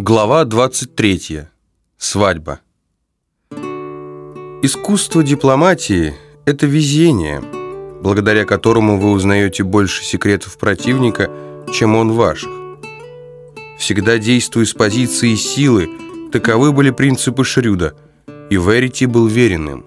Глава 23. Свадьба. Искусство дипломатии – это везение, благодаря которому вы узнаете больше секретов противника, чем он ваших. Всегда действуя с позиции силы, таковы были принципы Шрюда, и Верити был верен им.